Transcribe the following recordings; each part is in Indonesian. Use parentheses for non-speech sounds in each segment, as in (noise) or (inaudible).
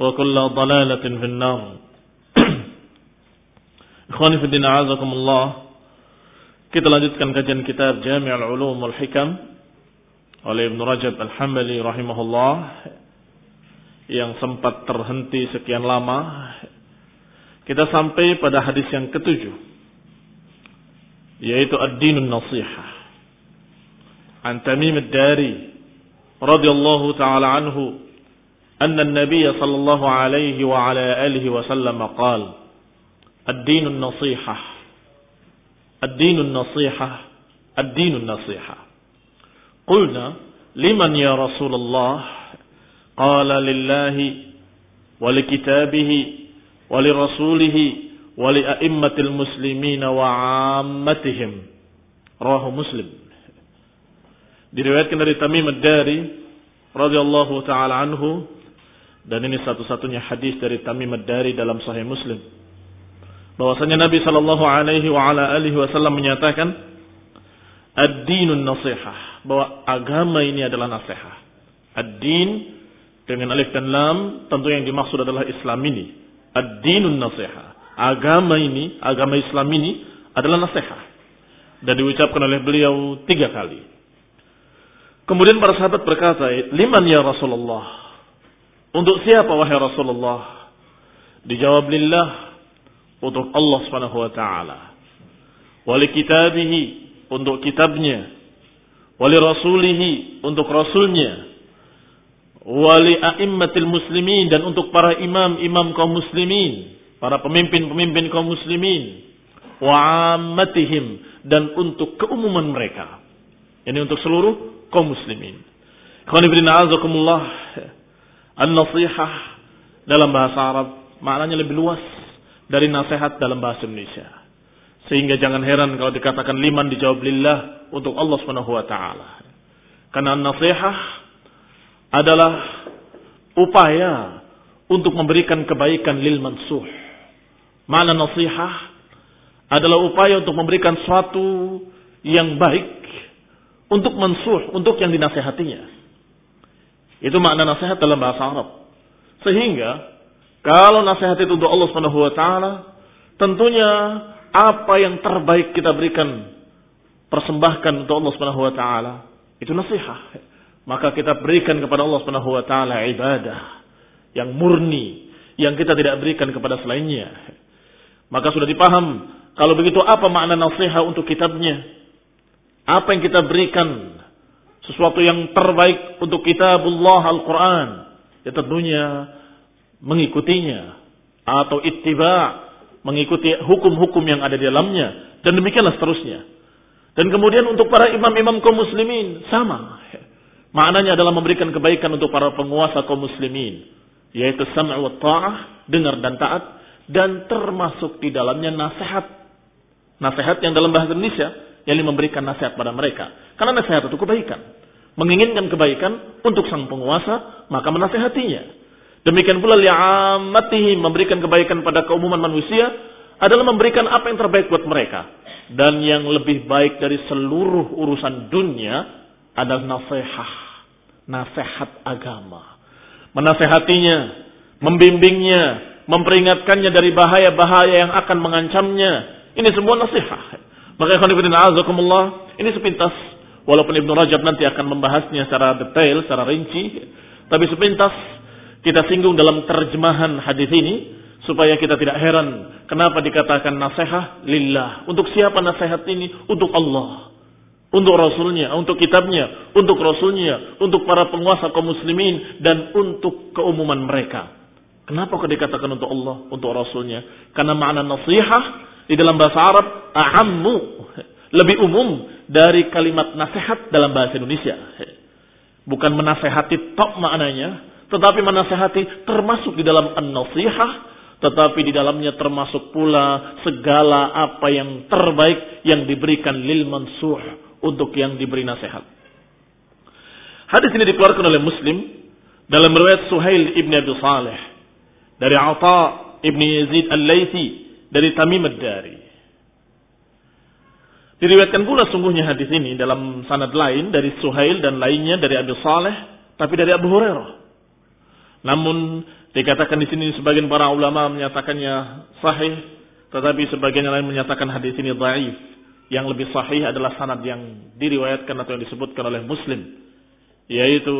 وكل ضلالة في النار Ikhwani fi din a'azakumullah Kita lanjutkan kajian kitab Jami'ul Ulum wal Hikam oleh Ibn Rajab Al-Hambali rahimahullah yang sempat terhenti sekian lama. Kita sampai pada hadis yang ketujuh yaitu Ad-Dinun Nasihah. An Tamim Ad-Dari radhiyallahu taala anhu an-nabiy sallallahu alaihi wa ala alihi wa sallam qala الدين النصيحة الدين النصيحة الدين النصيحة. قلنا لمن يا رسول الله؟ قال لله ولكتابه ولرسوله ولأئمة المسلمين وعامتهم. رواه مسلم. Diriwayatkan dari Tamim ad-Dari radhiyallahu taala anhu dan ini satu-satunya hadis dari Tamim ad-Dari dalam sahih Muslim bahwasanya Nabi Shallallahu Alaihi wa ala alihi Wasallam menyatakan ad-dinun nasihah bahwa agama ini adalah nasihat. Ad-din dengan alif dan lam tentu yang dimaksud adalah Islam ini. Ad-dinun nasihat. Agama ini, agama Islam ini adalah nasihat. Dan diucapkan oleh beliau tiga kali. Kemudian para sahabat berkata, liman ya Rasulullah? Untuk siapa wahai Rasulullah? Dijawab lillah untuk Allah Subhanahu wa taala. Wali kitabihi untuk kitabnya. Wali rasulihi untuk rasulnya. Wali a'immatil muslimin dan untuk para imam-imam kaum muslimin, para pemimpin-pemimpin kaum muslimin. Wa ammatihim dan untuk keumuman mereka. Ini untuk seluruh kaum muslimin. Ibn a'azakumullah. An-nasihah dalam bahasa Arab maknanya lebih luas dari nasihat dalam bahasa Indonesia. Sehingga jangan heran kalau dikatakan liman dijawab lillah untuk Allah Subhanahu wa taala. Karena nasihat adalah upaya untuk memberikan kebaikan lil mansuh. Mana nasihat adalah upaya untuk memberikan suatu yang baik untuk mansuh, untuk yang dinasehatinya. Itu makna nasihat dalam bahasa Arab. Sehingga kalau nasihat itu untuk Allah Subhanahu wa taala, tentunya apa yang terbaik kita berikan persembahkan untuk Allah Subhanahu wa taala, itu nasihat. Maka kita berikan kepada Allah Subhanahu wa taala ibadah yang murni yang kita tidak berikan kepada selainnya. Maka sudah dipaham kalau begitu apa makna nasihat untuk kitabnya? Apa yang kita berikan? Sesuatu yang terbaik untuk kitabullah Al-Quran. Ya tentunya mengikutinya atau ittiba mengikuti hukum-hukum yang ada di dalamnya dan demikianlah seterusnya. Dan kemudian untuk para imam-imam kaum muslimin sama. Maknanya adalah memberikan kebaikan untuk para penguasa kaum muslimin, yaitu sam' wa ta'ah, dengar dan taat dan termasuk di dalamnya nasihat. Nasihat yang dalam bahasa Indonesia yang memberikan nasihat pada mereka. Karena nasihat itu kebaikan. Menginginkan kebaikan untuk sang penguasa, maka menasehatinya. Demikian pula li'amatihim memberikan kebaikan pada keumuman manusia adalah memberikan apa yang terbaik buat mereka. Dan yang lebih baik dari seluruh urusan dunia adalah nasihat. Nasihat agama. Menasehatinya, membimbingnya, memperingatkannya dari bahaya-bahaya yang akan mengancamnya. Ini semua nasihat. Maka azakumullah, ini sepintas. Walaupun Ibnu Rajab nanti akan membahasnya secara detail, secara rinci. Tapi sepintas kita singgung dalam terjemahan hadis ini supaya kita tidak heran kenapa dikatakan nasihat lillah. Untuk siapa nasihat ini? Untuk Allah. Untuk Rasulnya, untuk kitabnya, untuk Rasulnya, untuk para penguasa kaum muslimin, dan untuk keumuman mereka. Kenapa kok dikatakan untuk Allah, untuk Rasulnya? Karena makna nasihat di dalam bahasa Arab, a'ammu, lebih umum dari kalimat nasihat dalam bahasa Indonesia. Bukan menasehati tok maknanya, tetapi menasehati termasuk di dalam an-nasihah, tetapi di dalamnya termasuk pula segala apa yang terbaik yang diberikan lil mansuh untuk yang diberi nasihat. Hadis ini dikeluarkan oleh Muslim dalam riwayat Suhail ibn Abi Saleh dari Atha ibn Yazid al-Laythi dari Tamim ad-Dari. Diriwayatkan pula sungguhnya hadis ini dalam sanad lain dari Suhail dan lainnya dari Abi Saleh tapi dari Abu Hurairah. Namun dikatakan di sini sebagian para ulama menyatakannya sahih, tetapi sebagian yang lain menyatakan hadis ini dhaif. Yang lebih sahih adalah sanad yang diriwayatkan atau yang disebutkan oleh Muslim, yaitu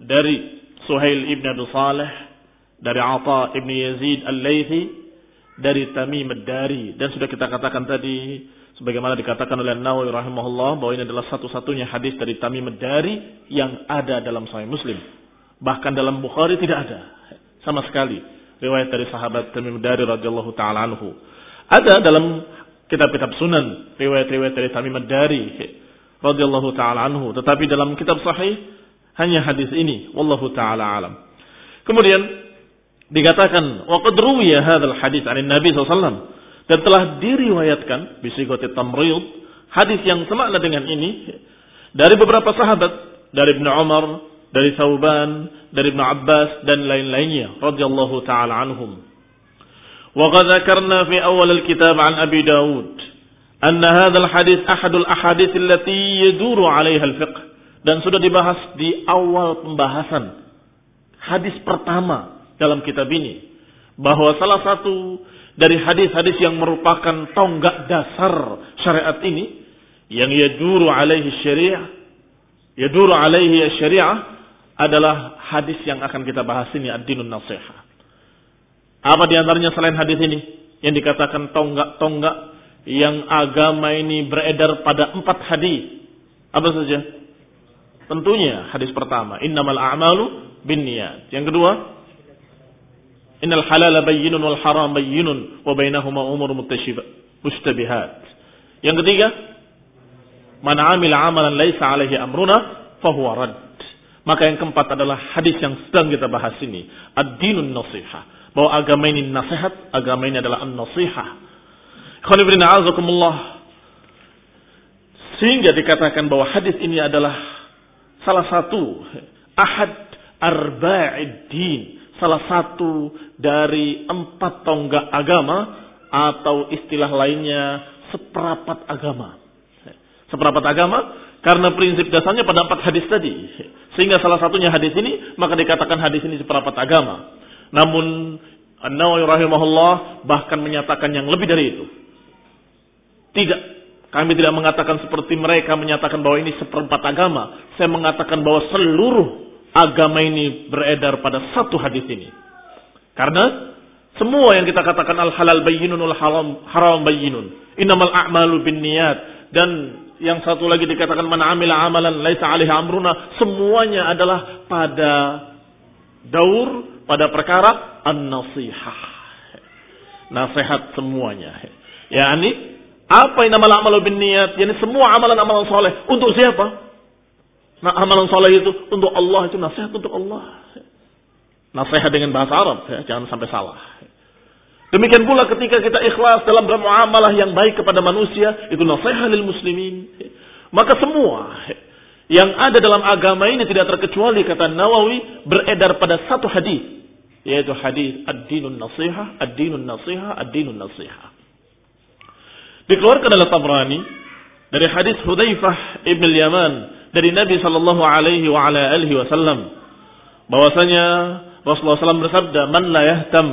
dari Suhail ibn Abi Saleh, dari Atha ibn Yazid al-Laythi, dari Tamim ad-Dari dan sudah kita katakan tadi sebagaimana dikatakan oleh Nawawi rahimahullah bahwa ini adalah satu-satunya hadis dari Tamim ad-Dari yang ada dalam Sahih Muslim. Bahkan dalam Bukhari tidak ada sama sekali riwayat dari sahabat Tamim Dari radhiyallahu taala anhu. Ada dalam kitab-kitab sunan riwayat-riwayat dari Tamim Dari radhiyallahu taala anhu, tetapi dalam kitab sahih hanya hadis ini wallahu taala alam. Kemudian dikatakan waqad ruwiya hadzal hadis 'an Nabi sallallahu dan telah diriwayatkan bisigati tamrid hadis yang semakna dengan ini dari beberapa sahabat dari Ibnu Umar dari Thauban, dari Ibn Abbas dan lain-lainnya radhiyallahu taala anhum. Wa qad dzakarna fi awal al-kitab an Abi Dawud anna hadha al-hadith ahadul ahadith allati yaduru 'alayha al-fiqh. Dan sudah dibahas di awal pembahasan hadis pertama dalam kitab ini bahwa salah satu dari hadis-hadis yang merupakan tonggak dasar syariat ini yang yaduru alaihi syariah yaduru alaihi syariah adalah hadis yang akan kita bahas ini ad-dinun nasiha. Apa di antaranya selain hadis ini yang dikatakan tonggak-tonggak yang agama ini beredar pada empat hadis. Apa saja? Tentunya hadis pertama, innamal a'malu binniyat. Yang kedua, innal halala bayyinun wal haram bayyinun wa bainahuma umur mustabihat. Yang ketiga, man 'amila 'amalan laisa 'alaihi amruna fahuwa rad. Maka yang keempat adalah hadis yang sedang kita bahas ini. Ad-dinun nasihah. Bahwa agama ini nasihat, agama ini adalah an-nasihah. Sehingga dikatakan bahwa hadis ini adalah salah satu ahad arba'id din. Salah satu dari empat tonggak agama atau istilah lainnya seperapat agama. Seperapat agama karena prinsip dasarnya pada empat hadis tadi. Sehingga salah satunya hadis ini, maka dikatakan hadis ini seperempat agama. Namun, An-Nawawi rahimahullah bahkan menyatakan yang lebih dari itu. Tidak. Kami tidak mengatakan seperti mereka menyatakan bahwa ini seperempat agama. Saya mengatakan bahwa seluruh agama ini beredar pada satu hadis ini. Karena semua yang kita katakan al-halal bayyinun al-haram haram bayyinun. Innamal a'malu bin niyat. Dan yang satu lagi dikatakan mana amila amalan laisa alaihi amruna, semuanya adalah pada daur pada perkara an-nasihah. nasihat semuanya. Ya, ini apa yang amal bin niat? Yani semua amalan-amalan soleh. Untuk siapa? Nah, amalan soleh itu untuk Allah itu nasihat untuk Allah. Nasihat dengan bahasa Arab, ya, jangan sampai salah. Demikian pula ketika kita ikhlas dalam bermuamalah yang baik kepada manusia, itu nasihat lil muslimin. Maka semua yang ada dalam agama ini tidak terkecuali kata Nawawi beredar pada satu hadis yaitu hadis ad-dinun nasiha, ad-dinun nasiha, ad-dinun nasiha. Dikeluarkan oleh Tabrani dari hadis Hudzaifah ibn Yaman dari Nabi Shallallahu Alaihi wa ala alihi Wasallam bahwasanya Rasulullah SAW bersabda, "Man la yahtam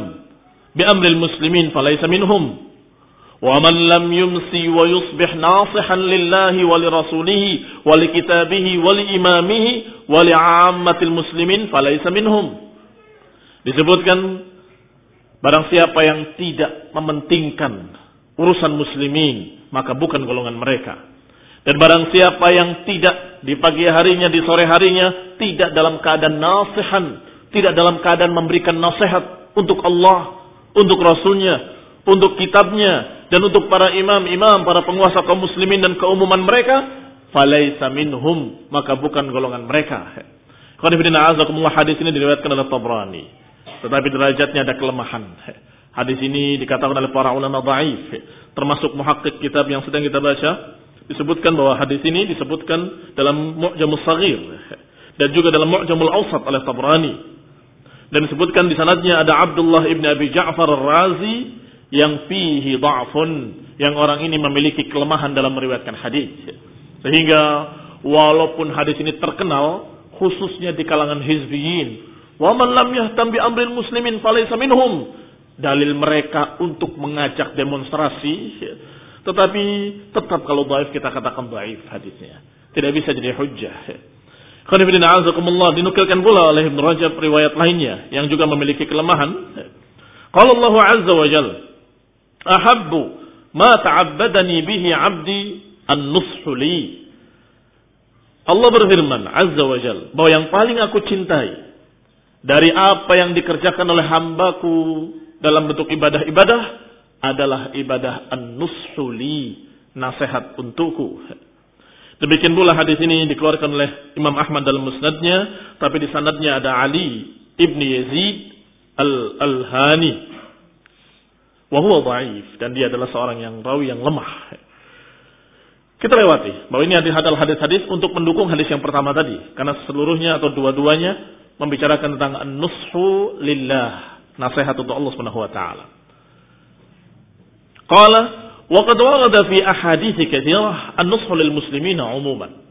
bi amril muslimin falaysa minhum." Wa man lam yumsi wa yusbih nasihan lillahi wa li rasulihi wa li kitabihi wa li imamihi wa li ammatil muslimin falaysa minhum. Disebutkan barang siapa yang tidak mementingkan urusan muslimin maka bukan golongan mereka. Dan barang siapa yang tidak di pagi harinya di sore harinya tidak dalam keadaan nasihan tidak dalam keadaan memberikan nasihat untuk Allah untuk Rasulnya untuk kitabnya dan untuk para imam-imam, para penguasa kaum muslimin dan keumuman mereka, falaisa minhum, maka bukan golongan mereka. Qadifidina azakumullah hadis ini diriwayatkan oleh Tabrani. Tetapi derajatnya ada kelemahan. Hadis ini dikatakan oleh para ulama dhaif, termasuk muhakkik kitab yang sedang kita baca, disebutkan bahwa hadis ini disebutkan dalam Mu'jamul Saghir dan juga dalam Mu'jamul Awsat oleh Tabrani. Dan disebutkan di sanadnya ada Abdullah ibn Abi Ja'far Ar-Razi yang fihi dha'fun yang orang ini memiliki kelemahan dalam meriwayatkan hadis sehingga walaupun hadis ini terkenal khususnya di kalangan hizbiyin wa man lam yahtam bi amril muslimin falaysa minhum dalil mereka untuk mengajak demonstrasi tetapi tetap kalau dhaif kita katakan dhaif hadisnya tidak bisa jadi hujjah Qanifidina azakumullah dinukilkan pula oleh Ibn Rajab riwayat lainnya yang juga memiliki kelemahan. Kalau Allah Azza wa Jalla ahabbu ma ta'abbadani bihi 'abdi an-nushu li. Allah berfirman azza wa jal bahwa yang paling aku cintai dari apa yang dikerjakan oleh hambaku dalam bentuk ibadah-ibadah adalah ibadah an-nushu li, nasihat untukku. Demikian pula hadis ini dikeluarkan oleh Imam Ahmad dalam musnadnya, tapi di sanadnya ada Ali ibni Yazid al-Alhani Wahuwa dhaif. Dan dia adalah seorang yang rawi yang lemah. Kita lewati bahwa ini adalah hadis-hadis untuk mendukung hadis yang pertama tadi. Karena seluruhnya atau dua-duanya membicarakan tentang an-nushu lillah. Nasihat untuk Allah taala. Qala wa qad warada fi ahadits katsirah an-nushu lil muslimina umuman.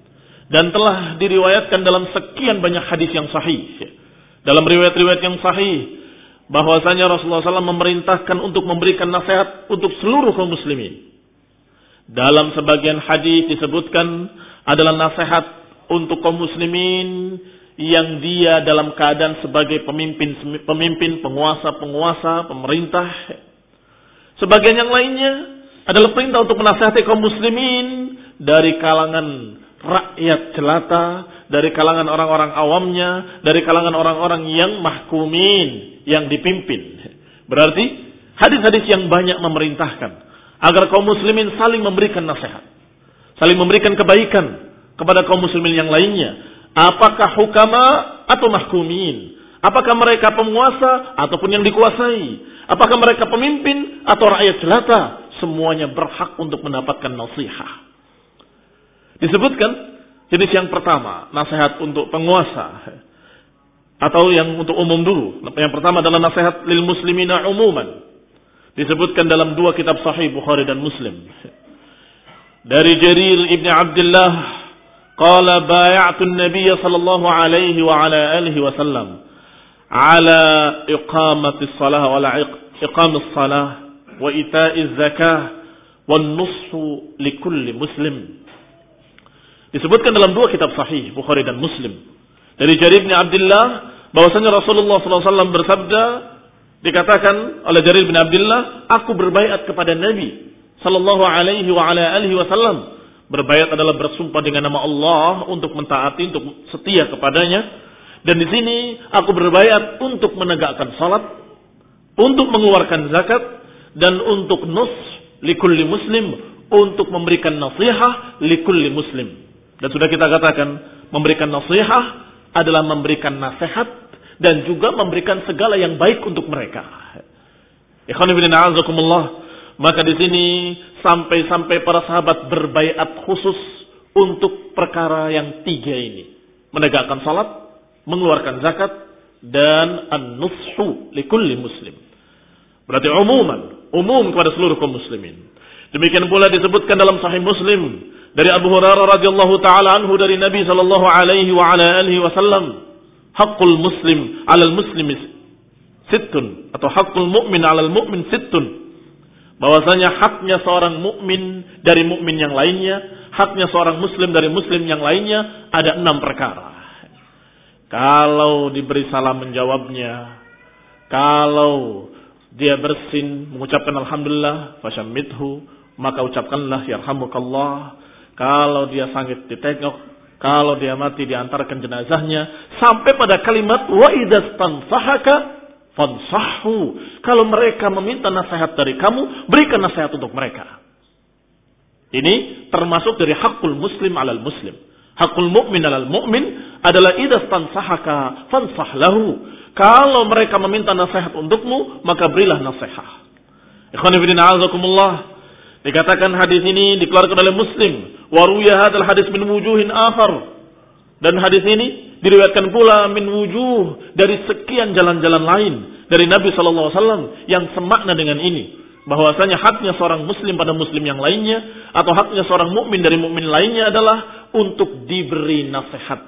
Dan telah diriwayatkan dalam sekian banyak hadis yang sahih. Dalam riwayat-riwayat yang sahih bahwasanya Rasulullah SAW memerintahkan untuk memberikan nasihat untuk seluruh kaum muslimin. Dalam sebagian hadis disebutkan adalah nasihat untuk kaum muslimin yang dia dalam keadaan sebagai pemimpin pemimpin, penguasa-penguasa, pemerintah. Sebagian yang lainnya adalah perintah untuk menasihati kaum muslimin dari kalangan rakyat jelata, dari kalangan orang-orang awamnya, dari kalangan orang-orang yang mahkumin, yang dipimpin. Berarti hadis-hadis yang banyak memerintahkan agar kaum muslimin saling memberikan nasihat, saling memberikan kebaikan kepada kaum muslimin yang lainnya. Apakah hukama atau mahkumin? Apakah mereka penguasa ataupun yang dikuasai? Apakah mereka pemimpin atau rakyat jelata? Semuanya berhak untuk mendapatkan nasihat. Disebutkan jenis yang pertama, nasihat untuk penguasa atau yang untuk umum dulu. Yang pertama adalah nasihat lil muslimina umuman. Disebutkan dalam dua kitab sahih Bukhari dan Muslim. Dari Jarir ibn Abdullah qala bay'atu an-nabiy sallallahu alaihi wa ala alihi wasallam ala iqamati as-salah wa ala iqam as-salah wa ita'i az-zakah wan nushu likulli muslim. Disebutkan dalam dua kitab sahih Bukhari dan Muslim dari Jarir bin Abdullah bahwasanya Rasulullah SAW bersabda dikatakan oleh Jarir bin Abdullah, aku berbaiat kepada Nabi sallallahu alaihi wa ala alihi wasallam. Berbaiat adalah bersumpah dengan nama Allah untuk mentaati, untuk setia kepadanya. Dan di sini aku berbaiat untuk menegakkan salat, untuk mengeluarkan zakat, dan untuk nus likulli muslim untuk memberikan nasihat likulli muslim. Dan sudah kita katakan memberikan nasihat adalah memberikan nasihat dan juga memberikan segala yang baik untuk mereka. Ikhwan Maka di sini sampai-sampai para sahabat berbaiat khusus untuk perkara yang tiga ini. Menegakkan salat, mengeluarkan zakat, dan an-nushu likulli muslim. Berarti umuman, umum kepada seluruh kaum muslimin. Demikian pula disebutkan dalam sahih Muslim dari Abu Hurairah radhiyallahu taala anhu dari Nabi sallallahu alaihi wa ala alihi wasallam, haqqul muslim 'alal muslim sittun atau haqqul mu'min 'alal mu'min sittun. Bahwasanya haknya seorang mukmin dari mukmin yang lainnya, haknya seorang muslim dari muslim yang lainnya ada enam perkara. Kalau diberi salam menjawabnya, kalau dia bersin mengucapkan alhamdulillah fasyamithu maka ucapkanlah yarhamukallah. Kalau dia sangit ditengok kalau dia mati diantarkan jenazahnya. Sampai pada kalimat wa idastansahaka fansahu kalau mereka meminta nasihat dari kamu berikan nasihat untuk mereka. Ini termasuk dari hakul muslim alal muslim hakul mu'min alal mu'min adalah idastansahaka fansah lahu kalau mereka meminta nasihat untukmu maka berilah nasihat Ikhwan fillah a'azakumullah Dikatakan hadis ini dikeluarkan oleh Muslim. Waruya hadal hadis min wujuhin akhar. Dan hadis ini diriwayatkan pula min wujuh dari sekian jalan-jalan lain dari Nabi wasallam yang semakna dengan ini. Bahwasanya haknya seorang muslim pada muslim yang lainnya atau haknya seorang mukmin dari mukmin lainnya adalah untuk diberi nasihat.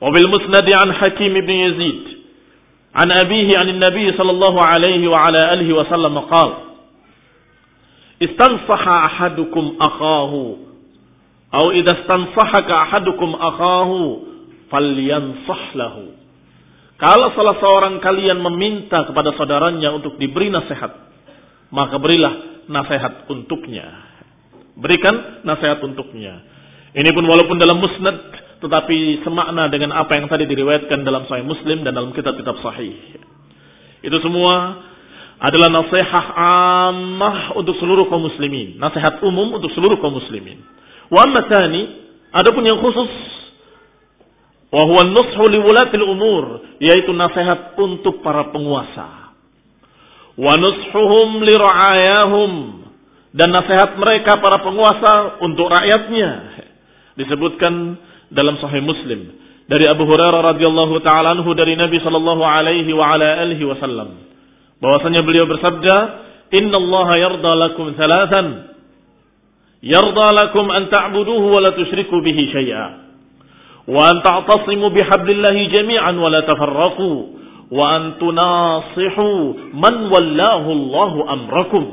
Wabil musnadi an Hakim ibn Yazid. An abihi an Nabi sallallahu alaihi wa ala alihi wasallam qala istansaha ahadukum akhahu atau idza stansahaka ahadukum akhahu falyansah lahu. Kalau salah seorang kalian meminta kepada saudaranya untuk diberi nasihat maka berilah nasihat untuknya. Berikan nasihat untuknya ini pun walaupun dalam musnad tetapi semakna dengan apa yang tadi diriwayatkan dalam sahih Muslim dan dalam kitab-kitab sahih itu semua adalah nasihat ammah untuk seluruh kaum muslimin, nasihat umum untuk seluruh kaum muslimin. Wa amma tani, adapun yang khusus wa huwa nushu li wulatil umur, yaitu nasihat untuk para penguasa. Wa nushuhum li ra'ayahum dan nasihat mereka para penguasa untuk rakyatnya. Disebutkan dalam sahih Muslim dari Abu Hurairah radhiyallahu taala anhu dari Nabi sallallahu alaihi wa ala alihi wasallam bahwasanya beliau bersabda, "Inna Allah yarda lakum thalathan. Yarda lakum an ta'buduhu wa la tusyriku bihi syai'a. Wa an ta'tasimu bihablillahi jami'an wa la tafarraqu. Wa an tunasihu man wallahu Allahu amrakum."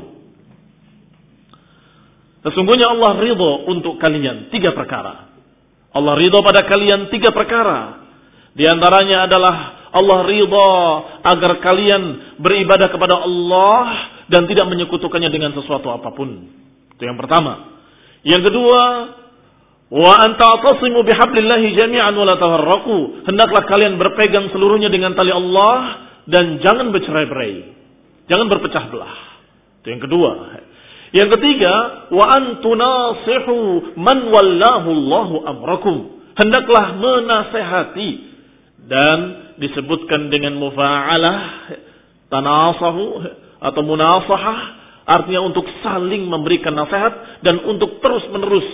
Sesungguhnya Allah ridho untuk kalian tiga perkara. Allah ridho pada kalian tiga perkara. Di antaranya adalah Allah ridha agar kalian beribadah kepada Allah dan tidak menyekutukannya dengan sesuatu apa pun. Itu yang pertama. Yang kedua, wa anta atasimu bihablillahi jami'an wa la tafarraqu. Hendaklah kalian berpegang seluruhnya dengan tali Allah dan jangan bercerai-berai. Jangan berpecah belah. Itu yang kedua. Yang ketiga, wa antunasihu man wallahu Allahu amrakum. Hendaklah menasehati dan disebutkan dengan mufa'alah tanasahu atau munasahah artinya untuk saling memberikan nasihat dan untuk terus menerus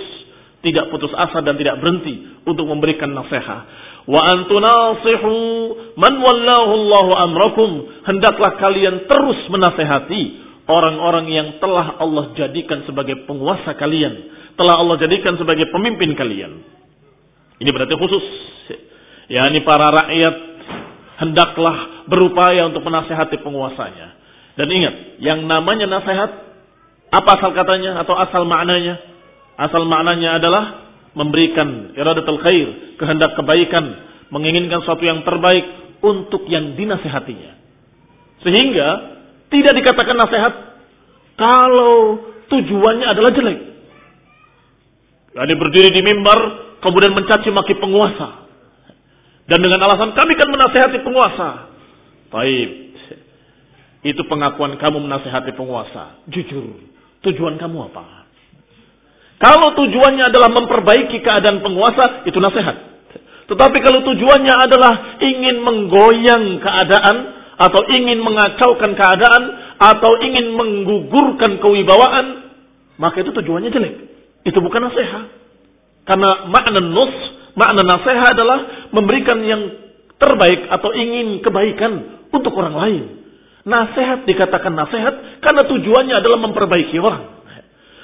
tidak putus asa dan tidak berhenti untuk memberikan nasihat wa antunasihu man wallahu Allahu amrakum hendaklah kalian terus menasehati orang-orang yang telah Allah jadikan sebagai penguasa kalian telah Allah jadikan sebagai pemimpin kalian ini berarti khusus yakni para rakyat hendaklah berupaya untuk menasehati penguasanya. Dan ingat, yang namanya nasihat, apa asal katanya atau asal maknanya? Asal maknanya adalah memberikan iradatul khair, kehendak kebaikan, menginginkan sesuatu yang terbaik untuk yang dinasehatinya. Sehingga tidak dikatakan nasihat kalau tujuannya adalah jelek. Yani berdiri di mimbar kemudian mencaci maki penguasa. Dan dengan alasan kami kan menasehati penguasa. Baik. Itu pengakuan kamu menasehati penguasa. Jujur, tujuan kamu apa? Kalau tujuannya adalah memperbaiki keadaan penguasa, itu nasihat. Tetapi kalau tujuannya adalah ingin menggoyang keadaan, atau ingin mengacaukan keadaan, atau ingin menggugurkan kewibawaan, maka itu tujuannya jelek. Itu bukan nasihat. Karena makna nus, makna nasihat adalah memberikan yang terbaik atau ingin kebaikan untuk orang lain. Nasihat dikatakan nasihat karena tujuannya adalah memperbaiki orang.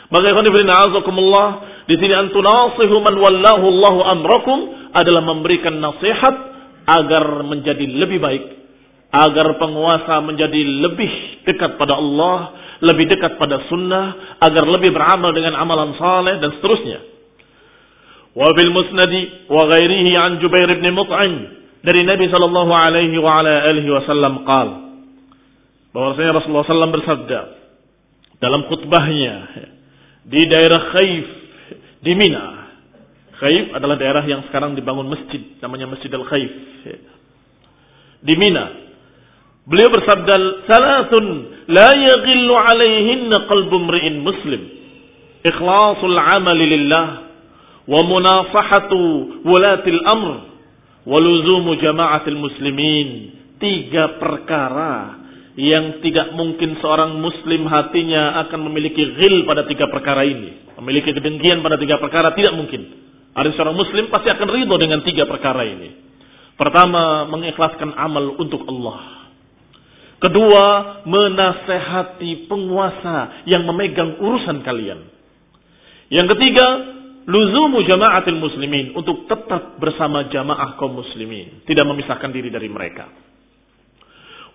Maka ikhwan ibn a'azakumullah di sini antunasihu man wallahu Allahu amrakum adalah memberikan nasihat agar menjadi lebih baik, agar penguasa menjadi lebih dekat pada Allah, lebih dekat pada sunnah, agar lebih beramal dengan amalan saleh dan seterusnya. Wa bil musnadi wa ghairihi an Jubair bin Mut'im dari Nabi sallallahu alaihi wa ala alihi wasallam qal bahwasanya Rasulullah sallallahu bersabda dalam khutbahnya di daerah Khaif di Mina. Khaif adalah daerah yang sekarang dibangun masjid namanya Masjid Al-Khaif. Di Mina. Beliau bersabda, "Salatun la yaghillu 'alaihinna qalbu mri'in muslim. Ikhlasul 'amali lillah wa munasahatu wulatil amr wa luzumu jama'atil muslimin." Tiga perkara yang tidak mungkin seorang muslim hatinya akan memiliki ghil pada tiga perkara ini. Memiliki kedengkian pada tiga perkara tidak mungkin. Ada seorang muslim pasti akan ridho dengan tiga perkara ini. Pertama, mengikhlaskan amal untuk Allah. Kedua, menasehati penguasa yang memegang urusan kalian. Yang ketiga, luzumu jamaatil muslimin untuk tetap bersama jamaah kaum muslimin, tidak memisahkan diri dari mereka.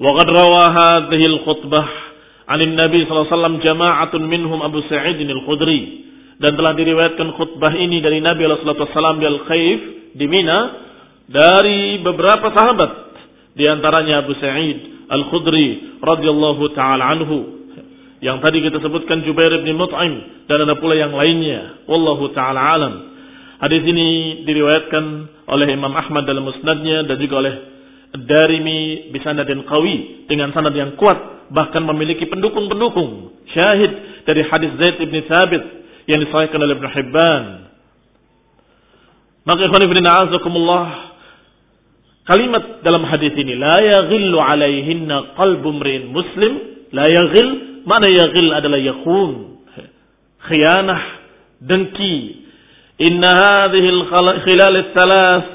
Wa qad khutbah 'an nabi sallallahu alaihi wasallam jama'atun minhum Abu Sa'id al-Khudri dan telah diriwayatkan khutbah ini dari Nabi sallallahu alaihi wasallam di Al-Khaif di Mina dari beberapa sahabat di antaranya Abu Sa'id Al-Khudri radhiyallahu taala anhu. Yang tadi kita sebutkan Jubair bin Mut'im dan ada pula yang lainnya. Wallahu taala alam. Hadis ini diriwayatkan oleh Imam Ahmad dalam musnadnya dan juga oleh Darimi bisanadin qawi dengan sanad yang kuat bahkan memiliki pendukung-pendukung syahid dari hadis Zaid bin Thabit yang disahihkan oleh Ibn Hibban. Maka ikhwan a'azakumullah kalimat dalam hadis ini la yaghillu alaihinna qalbu mri'in muslim. La yaghil mana yaghil adalah yakhun khianah dengki. Inna hadhihi al-khilal ats-thalath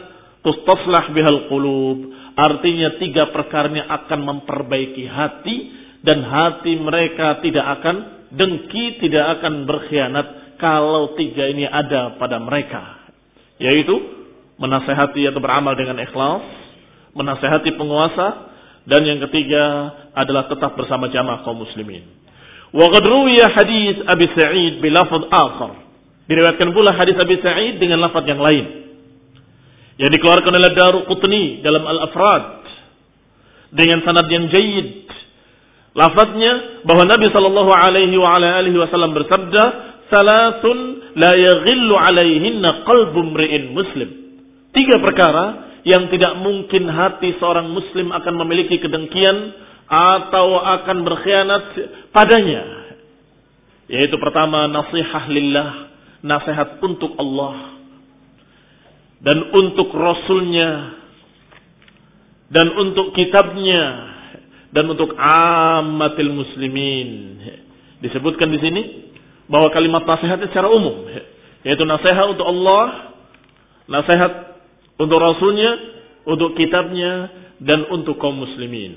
tustaslah biha al-qulub Artinya tiga perkara ini akan memperbaiki hati dan hati mereka tidak akan dengki, tidak akan berkhianat kalau tiga ini ada pada mereka. Yaitu menasehati atau beramal dengan ikhlas, menasehati penguasa, dan yang ketiga adalah tetap bersama jamaah kaum muslimin. Wa qad ruwiya hadis Abi Sa'id bilafaz akhar. Diriwayatkan pula hadis Abi Sa'id dengan lafaz yang lain yang dikeluarkan oleh Daru Qutni dalam Al-Afrad dengan sanad yang jayid. Lafadznya bahwa Nabi sallallahu alaihi wa ala alihi wasallam bersabda, "Salasun la yaghillu alaihinna qalbu mri'in muslim." Tiga perkara yang tidak mungkin hati seorang muslim akan memiliki kedengkian atau akan berkhianat padanya. Yaitu pertama nasihat lillah, nasihat untuk Allah dan untuk Rasulnya dan untuk kitabnya dan untuk amatil muslimin. Disebutkan di sini bahwa kalimat nasihat secara umum yaitu nasihat untuk Allah, nasihat untuk Rasulnya, untuk kitabnya dan untuk kaum muslimin.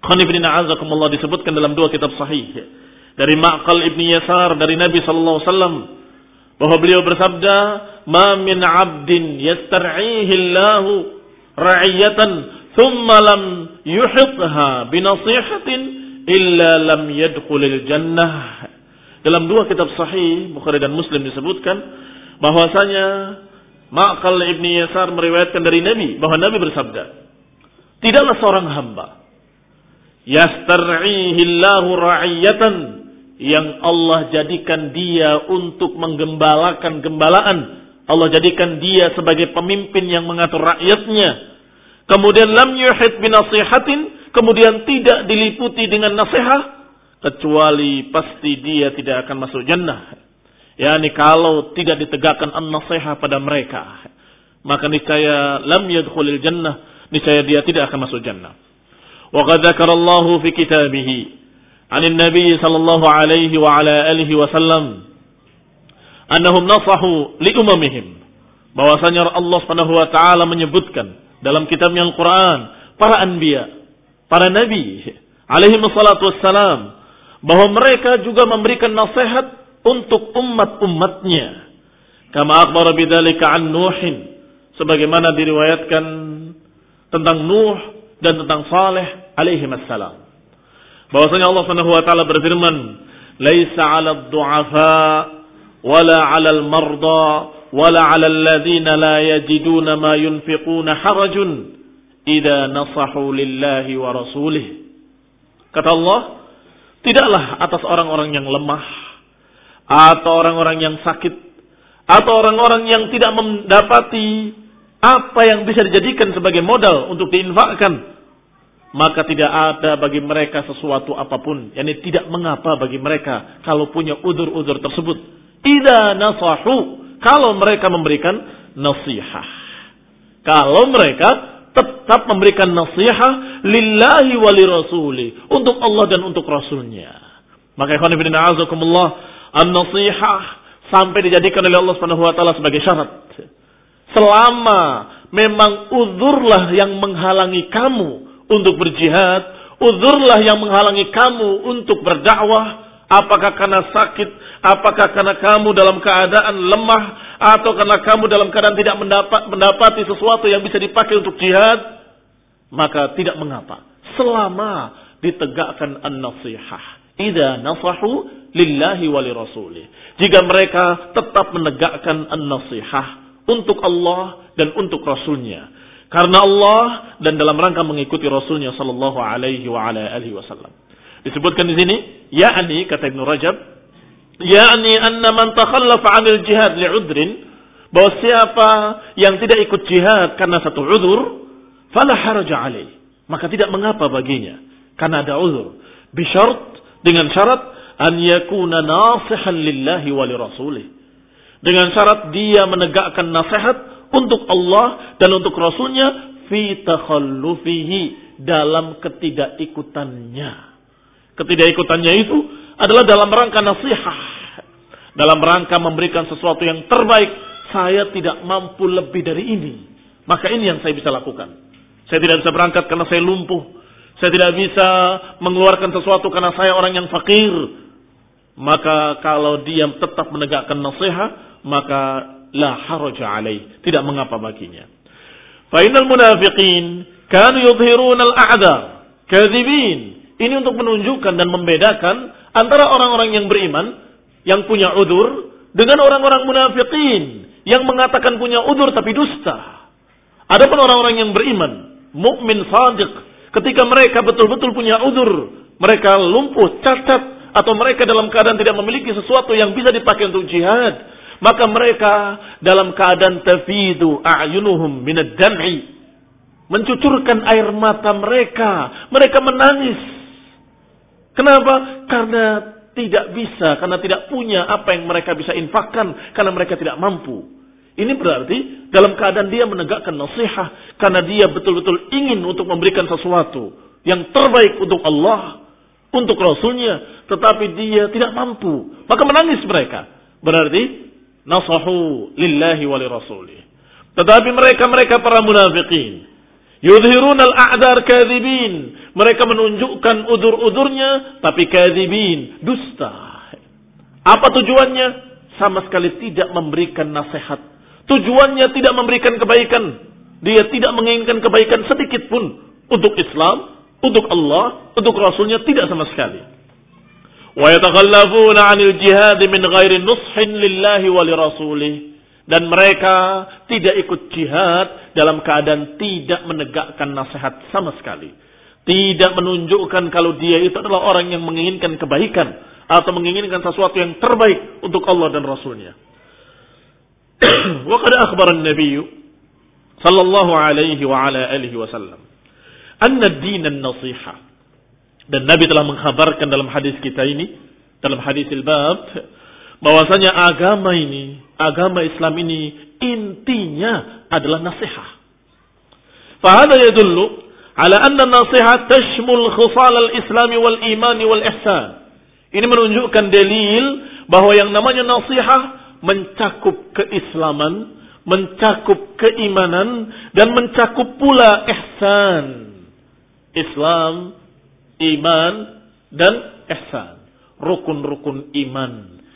Qanibina azakumullah disebutkan dalam dua kitab sahih dari Ma'qal ibni Yasar dari Nabi sallallahu wasallam bahwa beliau bersabda ma min 'abdin yastar'ihi Allah ra'iyatan thumma lam yuhitha bi nasihatin illa lam yadkhulil jannah dalam dua kitab sahih Bukhari dan Muslim disebutkan bahwasanya Ma'qal ibni Yasar meriwayatkan dari Nabi bahwa Nabi bersabda tidaklah seorang hamba yastar'ihi Allah ra'iyatan yang Allah jadikan dia untuk menggembalakan gembalaan. Allah jadikan dia sebagai pemimpin yang mengatur rakyatnya. Kemudian lam yuhid binasihatin kemudian tidak diliputi dengan nasihat, kecuali pasti dia tidak akan masuk jannah. Ya yakni kalau tidak ditegakkan an-nasihah pada mereka, maka niscaya lam yadkhulil jannah, niscaya dia tidak akan masuk jannah. Wa qad fi kitabihi. Anil Nabi sallallahu alaihi wa ala alihi wasallam annahum nasahu li umamihim. Bahwasanya Allah Subhanahu wa taala menyebutkan dalam kitab yang Quran para anbiya, para nabi alaihi wassalam bahwa mereka juga memberikan nasihat untuk umat-umatnya. Kama akhbar bidzalika an Nuhin sebagaimana diriwayatkan tentang Nuh dan tentang Saleh alaihi wassalam. Bahwasanya Allah Subhanahu wa taala berfirman, "Laisa 'alal du'afa wala 'alal marda wala 'alal ladzina la yajiduna ma yunfiquna harajun idza nasahu lillahi wa rasulih." Kata Allah, tidaklah atas orang-orang yang lemah atau orang-orang yang sakit atau orang-orang yang tidak mendapati apa yang bisa dijadikan sebagai modal untuk diinfakkan maka tidak ada bagi mereka sesuatu apa pun. Yani tidak mengapa bagi mereka kalau punya udur-udur tersebut. Ida nasahu. Kalau mereka memberikan nasihat. Kalau mereka tetap memberikan nasihat lillahi wali rasuli. Untuk Allah dan untuk Rasulnya. Maka ikhwan ibn a'azakumullah. An-nasihah sampai dijadikan oleh Allah subhanahu wa ta'ala sebagai syarat. Selama memang uzurlah yang menghalangi kamu untuk berjihad, uzurlah yang menghalangi kamu untuk berdakwah, apakah karena sakit, apakah karena kamu dalam keadaan lemah, atau karena kamu dalam keadaan tidak mendapat mendapati sesuatu yang bisa dipakai untuk jihad, maka tidak mengapa. Selama ditegakkan an-nasihah. Ida nasahu lillahi wa li rasulih. Jika mereka tetap menegakkan an-nasihah untuk Allah dan untuk Rasulnya karena Allah dan dalam rangka mengikuti Rasulnya Sallallahu Alaihi wa ala alihi Wasallam. Disebutkan di sini, yakni kata Ibn Rajab, yakni anna man takhallafa 'anil jihad li'udrin, bahwa siapa yang tidak ikut jihad karena satu udur, fala haraja alaih. Maka tidak mengapa baginya karena ada udur. Bisyarat dengan syarat an yakuna nasihan lillahi wa li rasulih. Dengan syarat dia menegakkan nasihat untuk Allah dan untuk Rasulnya fi takhallufihi dalam ketidakikutannya. Ketidakikutannya itu adalah dalam rangka nasihat. Dalam rangka memberikan sesuatu yang terbaik. Saya tidak mampu lebih dari ini. Maka ini yang saya bisa lakukan. Saya tidak bisa berangkat karena saya lumpuh. Saya tidak bisa mengeluarkan sesuatu karena saya orang yang fakir. Maka kalau dia tetap menegakkan nasihat, maka la haraja alaih. Tidak mengapa baginya. Fainal munafiqin kanu yudhiruna al-a'da kadzibin. Ini untuk menunjukkan dan membedakan antara orang-orang yang beriman yang punya udur dengan orang-orang munafiqin yang mengatakan punya udur tapi dusta. Adapun orang-orang yang beriman, mukmin sadiq, ketika mereka betul-betul punya udur, mereka lumpuh, cacat, atau mereka dalam keadaan tidak memiliki sesuatu yang bisa dipakai untuk jihad, maka mereka dalam keadaan tafidu a'yunuhum minad dam'i. Mencucurkan air mata mereka. Mereka menangis. Kenapa? Karena tidak bisa karena tidak punya apa yang mereka bisa infakkan karena mereka tidak mampu ini berarti dalam keadaan dia menegakkan nasihat karena dia betul-betul ingin untuk memberikan sesuatu yang terbaik untuk Allah untuk Rasulnya tetapi dia tidak mampu maka menangis mereka berarti nasahu lillahi wa lirasulih. Tetapi mereka-mereka para munafikin yudhirun al-a'dar kadhibin. Mereka menunjukkan udur-udurnya tapi kadhibin, dusta. Apa tujuannya? Sama sekali tidak memberikan nasihat. Tujuannya tidak memberikan kebaikan. Dia tidak menginginkan kebaikan sedikit pun untuk Islam, untuk Allah, untuk Rasulnya tidak sama sekali. Wa 'anil jihad min ghairi nushin lillahi dan mereka tidak ikut jihad dalam keadaan tidak menegakkan nasihat sama sekali. Tidak menunjukkan kalau dia itu adalah orang yang menginginkan kebaikan atau menginginkan sesuatu yang terbaik untuk Allah dan Rasulnya. Qad akhbara an-nabiy sallallahu alaihi wa ala alihi wasallam anna dinan nasiha. Dan Nabi telah mengkhabarkan dalam hadis kita ini, dalam hadis bab bahwasanya agama ini, agama Islam ini intinya adalah nasihat. Fahada yadullu ala anna nasihat tashmul khusal al-islam wal iman wal ihsan. Ini menunjukkan dalil bahwa yang namanya nasihat mencakup keislaman, mencakup keimanan dan mencakup pula ihsan. Islam, iman dan ihsan. Rukun-rukun iman,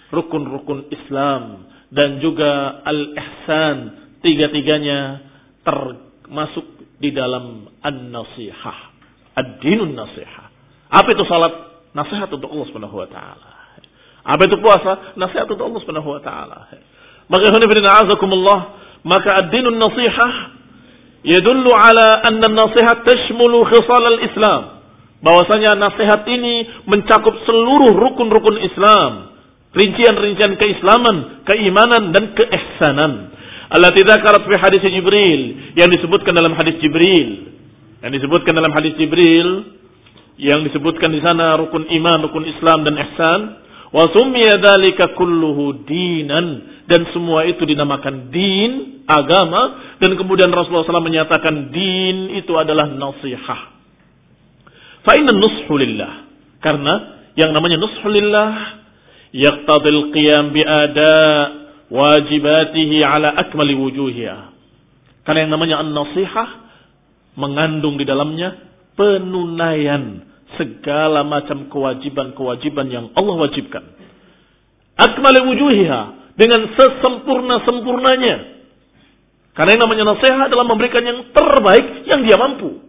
rukun-rukun Islam dan juga al-ihsan. Tiga-tiganya termasuk di dalam an-nasihah. Ad-dinun nasihah. Apa itu salat? Nasihat untuk Allah Subhanahu wa taala. Apa itu puasa? Nasihat untuk Allah Subhanahu wa taala. Maka azakumullah, maka ad-dinun nasihah yadullu ala anna nasihat tashmulu khisal al-Islam. Bahwasanya nasihat ini mencakup seluruh rukun-rukun Islam, rincian-rincian keislaman, keimanan dan keihsanan. Allah tidak karat fi hadis Jibril yang disebutkan dalam hadis Jibril. Yang disebutkan dalam hadis Jibril yang disebutkan di sana rukun iman, rukun Islam dan ihsan. Wa summiya dzalika kulluhu dinan dan semua itu dinamakan din, agama dan kemudian Rasulullah SAW menyatakan din itu adalah nasihah. Fa inna nushu lillah. Karena yang namanya nushu lillah yaqtadil qiyam bi ada wajibatihi ala akmali wujuhiha. Karena yang namanya an-nasihah mengandung di dalamnya penunaian segala macam kewajiban-kewajiban yang Allah wajibkan. Akmali wujuhiha dengan sesempurna-sempurnanya. Karena yang namanya nasihat adalah memberikan yang terbaik yang dia mampu.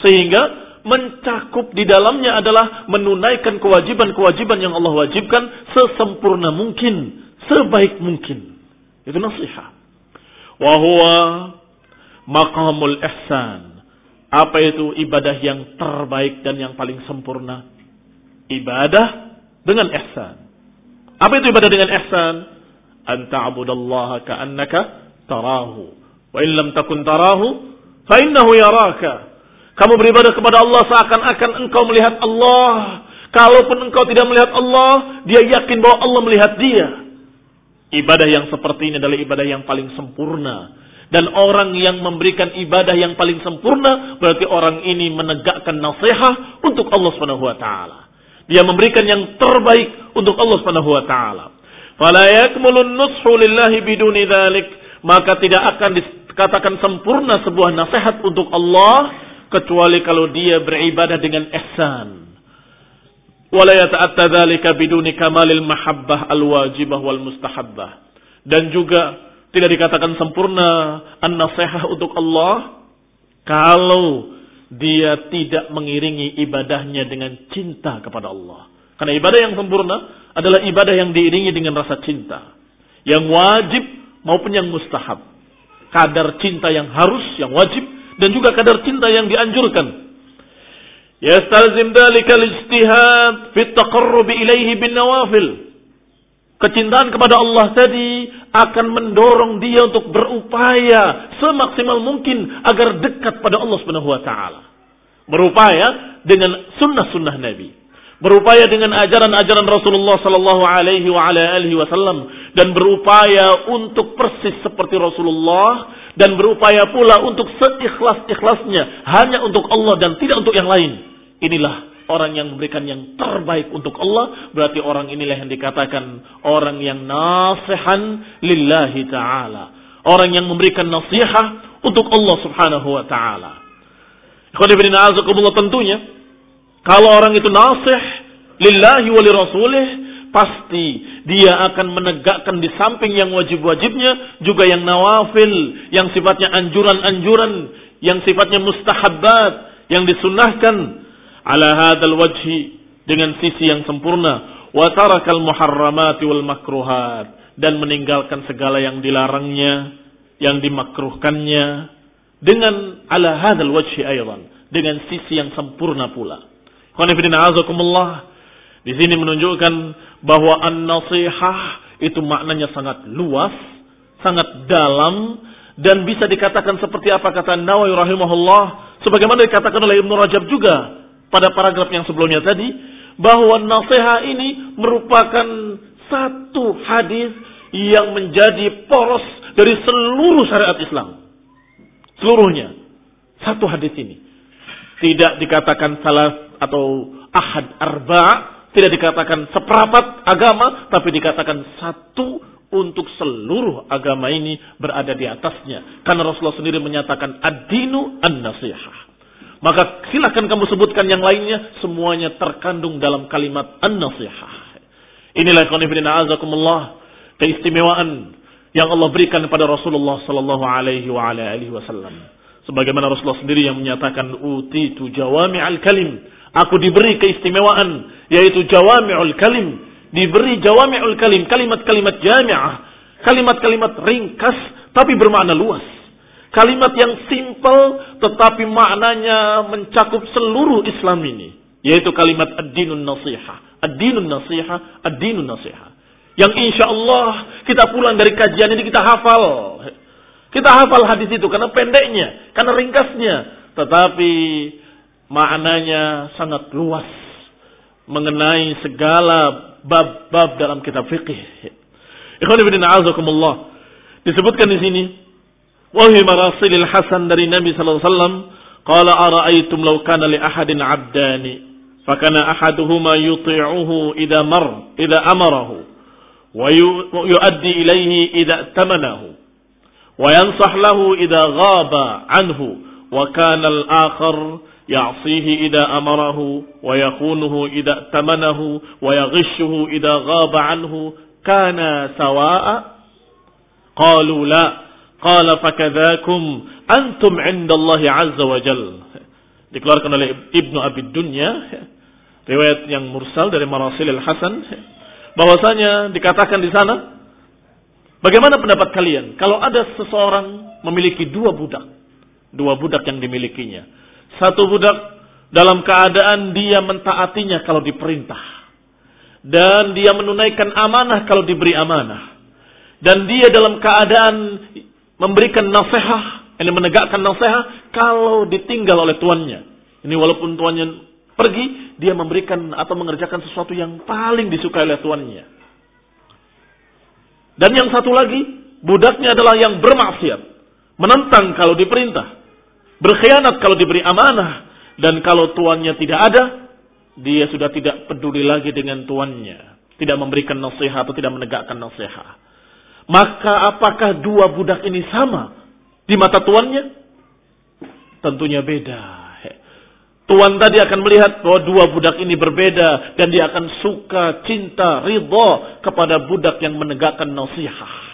Sehingga mencakup di dalamnya adalah menunaikan kewajiban-kewajiban yang Allah wajibkan sesempurna mungkin, sebaik mungkin. Itu nasihat. Wahuwa maqamul ihsan. Apa itu ibadah yang terbaik dan yang paling sempurna? Ibadah dengan ihsan. Apa itu ibadah dengan ihsan? an ta'budallaha ka'annaka tarahu. Wa in lam takun tarahu, fa innahu yaraka. Kamu beribadah kepada Allah seakan-akan engkau melihat Allah. Kalaupun engkau tidak melihat Allah, dia yakin bahwa Allah melihat dia. Ibadah yang seperti ini adalah ibadah yang paling sempurna. Dan orang yang memberikan ibadah yang paling sempurna, berarti orang ini menegakkan nasihat untuk Allah Subhanahu wa taala. Dia memberikan yang terbaik untuk Allah Subhanahu wa taala. Fala yakmulun nushu lillahi biduni dhalik. Maka tidak akan dikatakan sempurna sebuah nasihat untuk Allah kecuali kalau dia beribadah dengan ihsan. Wala yata'atta dzalika biduni kamalil mahabbah alwajibah wal mustahabbah. Dan juga tidak dikatakan sempurna an-nasihah untuk Allah kalau dia tidak mengiringi ibadahnya dengan cinta kepada Allah. Karena ibadah yang sempurna adalah ibadah yang diiringi dengan rasa cinta. Yang wajib maupun yang mustahab. Kadar cinta yang harus, yang wajib. Dan juga kadar cinta yang dianjurkan. Yastalzim dalika al-ijtihad fi taqarrubi ilaihi bin nawafil. Kecintaan kepada Allah tadi akan mendorong dia untuk berupaya semaksimal mungkin agar dekat pada Allah Subhanahu wa taala. Berupaya dengan sunnah-sunnah Nabi berupaya dengan ajaran-ajaran Rasulullah sallallahu alaihi wa alihi wasallam dan berupaya untuk persis seperti Rasulullah dan berupaya pula untuk seikhlas-ikhlasnya hanya untuk Allah dan tidak untuk yang lain. Inilah orang yang memberikan yang terbaik untuk Allah, berarti orang inilah yang dikatakan orang yang nasihan lillahi taala. Orang yang memberikan nasihat untuk Allah Subhanahu wa taala. Tentunya kalau orang itu nasih lillahi wa rasulih, pasti dia akan menegakkan di samping yang wajib-wajibnya juga yang nawafil, yang sifatnya anjuran-anjuran, yang sifatnya mustahabbat, yang disunahkan ala hadzal wajhi dengan sisi yang sempurna. Wa tarakal muharramati wal makruhat. Dan meninggalkan segala yang dilarangnya, yang dimakruhkannya. Dengan ala hadzal wajhi aydan, dengan sisi yang sempurna pula. Di sini menunjukkan bahwa an-nasihah itu maknanya sangat luas, sangat dalam dan bisa dikatakan seperti apa kata Nawawi rahimahullah, Sebagaimana dikatakan oleh Ibnu Rajab juga pada paragraf yang sebelumnya tadi, bahwa nasihat ini merupakan satu hadis yang menjadi poros dari seluruh syariat Islam. Seluruhnya. Satu hadis ini. Tidak dikatakan salah atau ahad arba, tidak dikatakan seperempat agama, tapi dikatakan satu untuk seluruh agama ini berada di atasnya. Karena Rasulullah sendiri menyatakan ad-dinu an-nasihah. Maka silakan kamu sebutkan yang lainnya, semuanya terkandung dalam kalimat an-nasihah. Inilah qanifidina azakumullah, keistimewaan yang Allah berikan kepada Rasulullah sallallahu alaihi wa alihi wasallam. Sebagaimana Rasulullah sendiri yang menyatakan utitu jawami'al kalim. Aku diberi keistimewaan yaitu jawami'ul kalim. Diberi jawami'ul kalim, kalimat-kalimat jami'ah, kalimat-kalimat ringkas tapi bermakna luas. Kalimat yang simpel tetapi maknanya mencakup seluruh Islam ini. Yaitu kalimat ad-dinun nasiha. Ad-dinun nasiha, ad-dinun nasiha. Yang insya Allah kita pulang dari kajian ini kita hafal. Kita hafal hadis itu karena pendeknya, karena ringkasnya. Tetapi maknanya sangat luas. Mengenai segala bab-bab dalam kitab fikih. Ikhwan ibn a'azakumullah. Disebutkan di sini Wahai marasilil Hasan dari Nabi sallallahu alaihi wasallam, qala ara'aytum law kana li ahadin 'abdani, fakana ahaduhuma yuti'uhu idza mar, idza amarahu, wa yu'addi ilayhi idza tamanahu, wa yansah lahu idza ghaba anhu, wa kana al-akhar يعصيه إذا أمره ويخونه إذا ائتمنه ويغشه إذا غاب عنه كان سواء قالوا لا Qala fakadzakum antum 'inda Allah 'azza wa jal. Dikeluarkan oleh Ibnu Abi Dunya riwayat yang mursal dari Marasil Al-Hasan bahwasanya dikatakan di sana bagaimana pendapat kalian? Kalau ada seseorang memiliki dua budak dua budak yang dimilikinya. Satu budak dalam keadaan dia mentaatinya kalau diperintah. Dan dia menunaikan amanah kalau diberi amanah. Dan dia dalam keadaan memberikan nasihat, ini menegakkan nasihat kalau ditinggal oleh tuannya. Ini walaupun tuannya pergi, dia memberikan atau mengerjakan sesuatu yang paling disukai oleh tuannya. Dan yang satu lagi, budaknya adalah yang bermaksiat. Menentang kalau diperintah. Berkhianat kalau diberi amanah. Dan kalau tuannya tidak ada, dia sudah tidak peduli lagi dengan tuannya. Tidak memberikan nasihat atau tidak menegakkan nasihat. Maka apakah dua budak ini sama di mata tuannya? Tentunya beda. Tuan tadi akan melihat bahwa dua budak ini berbeda dan dia akan suka, cinta, ridho kepada budak yang menegakkan nasihat.